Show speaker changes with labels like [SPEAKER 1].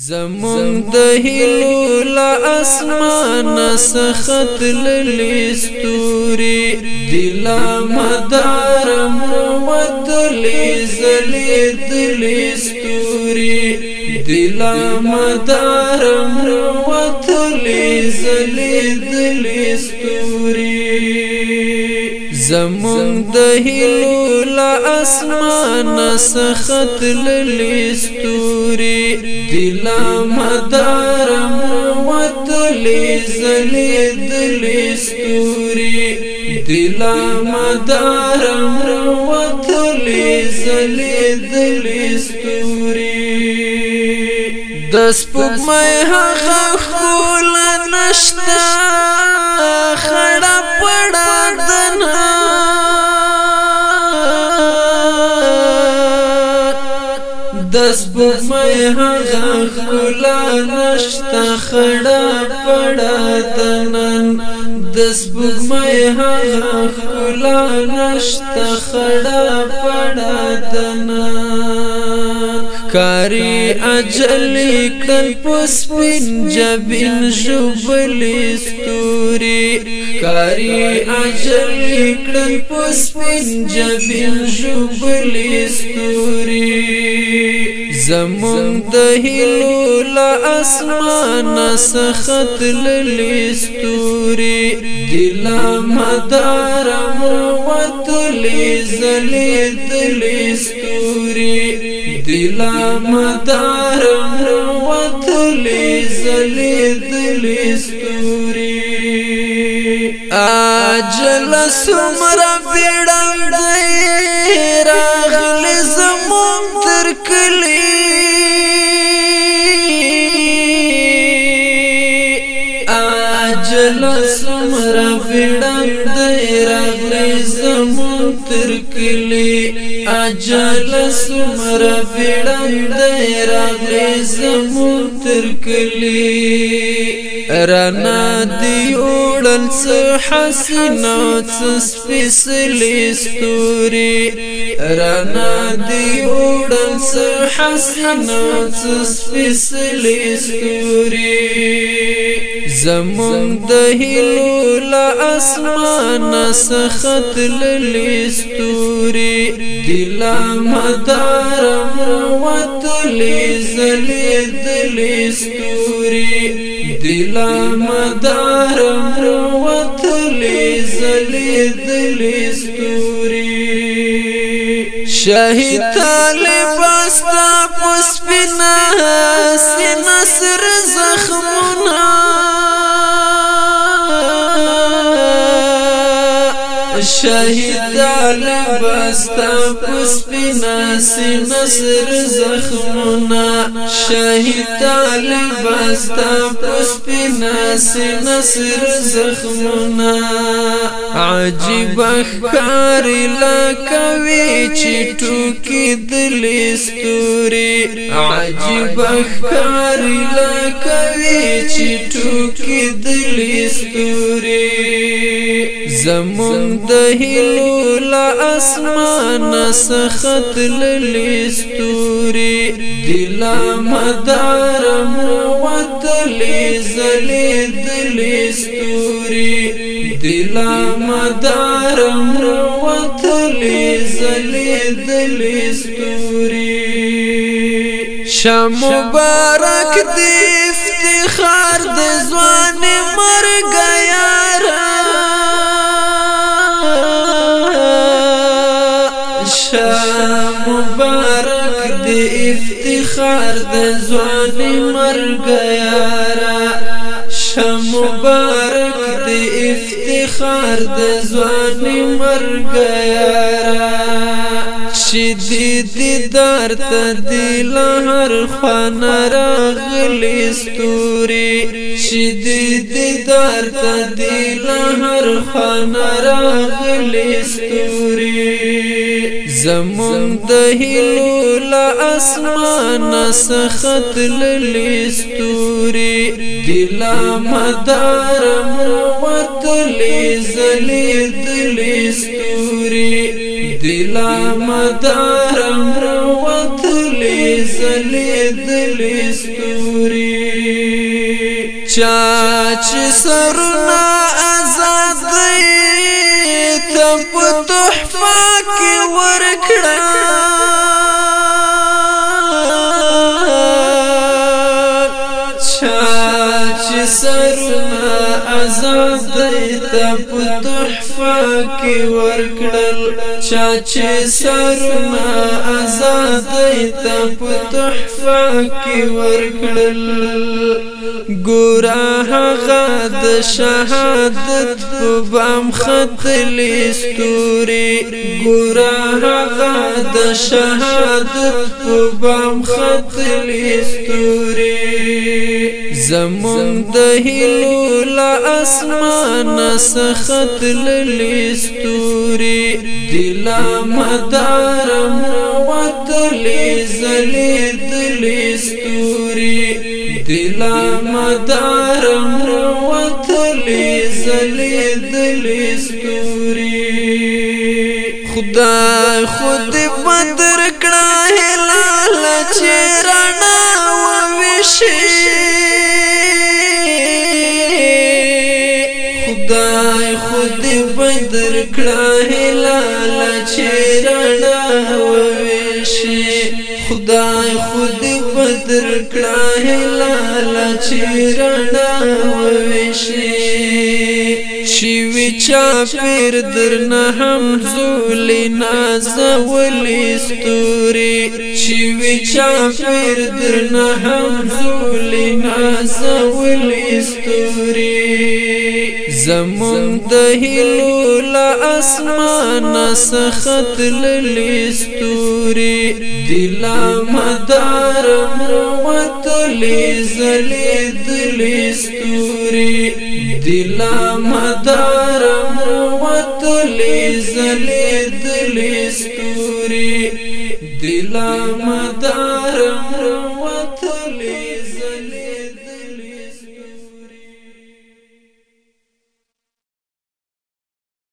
[SPEAKER 1] زمون د هلو لا اسمان سخت للی ستوري دل مدار مومت لی زلی دلی ستوري دل مدار مومت لی زلی دلی ستوري زمون د هلو لا اسمان سخت للستوري دل مدار موت لزلید لستوري دل مدار موت لزلید لستوري د سپوږمۍ هغه خول نشتا خیر د سپوږمۍ هغه ښکلا نشته خړه پړه ده نن د سپوږمۍ هغه ښکلا نشته خړه پړه ده نن کاری اجل کل پس پین جبین جبلی ستوری کاری اجل کل پس پین جبین جبلی ستوری زمون د هلو لا اسمان سخت للی ستوري دل مدار موت لی زلی دلی ستوري دل مدار موت لی زلی دلی ستوري اجل سمرا بیڑم دی راغل زمون تر کلی اسلام را ویړم د راغلی زمون تر کلی اجل سمر ویړم د راغلی زمون تر کلی رنا دی اوړل څه حسنا څه سپېڅلې ستوري رنا دی اوړل څه حسنا څه سپېڅلې ستوري زمون د هلو لا اسمان سخت للی ستوري دل مدار موت لې زلي دل ستوري دل مدار موت لې زلي دل ستوري شهید طالب استا پس بنا سینسر زخمونه شهیدان بستا پسپینا سی نصر زخمنا شهیدان بستا پسپینا سی نصر زخمنا عجیب اخکار لکوی چی ٹوکی دلی ستوری عجیب اخکار لکوی چی ٹوکی دلی ستوری زمون د د هلو لا اسمان سخت للستوري دل مدار موت لزلي دلستوري دل مدار موت لزلي دلستوري شم مبارک دی افتخار د ځوان مرګ شاه مبارک دی افتخار د ځواني مرګ یارا شاه مبارک دی افتخار د ځواني مرګ یارا شدی دیدار ته دل هر خوان راغلی ستوري شدی دیدار ته دل هر خوان راغلی ستوري زمون د هلو لا اسمان سخت للستوري دلا مدار موت لزلی دلستوري دلا مدار موت لزلی دلستوري چاچ سرنا کړه اسما عذاب دیتا پتحفا کی ورکڑل چاچه سرما عذاب دیتا پتحفا کی ورکڑل گورا حقا د شهادت په بام خط لستوري ګورا هغه د شهادت په بام خط لستوري زمون د هلو لا اسمان سخت للستوري دل مدار موت لزلي دلستوري دل مدار موت لزلي دلستوري خدا خود بدر کړه در کړه هلال چرنا وویشي خدای خود بدر کړه هلال چرنا وویشي شي وچا پیر درنه هم زولې نازولې ستوري شي وچا پیر درنه هم زولې نازولې ستوري زمون د هلو لا اسمان سخت للی ستوري دلا مدار مروت لزلی دلی ستوري دلا مدار دارم وتلی زلی دلی ستوري دلم دارم وتلی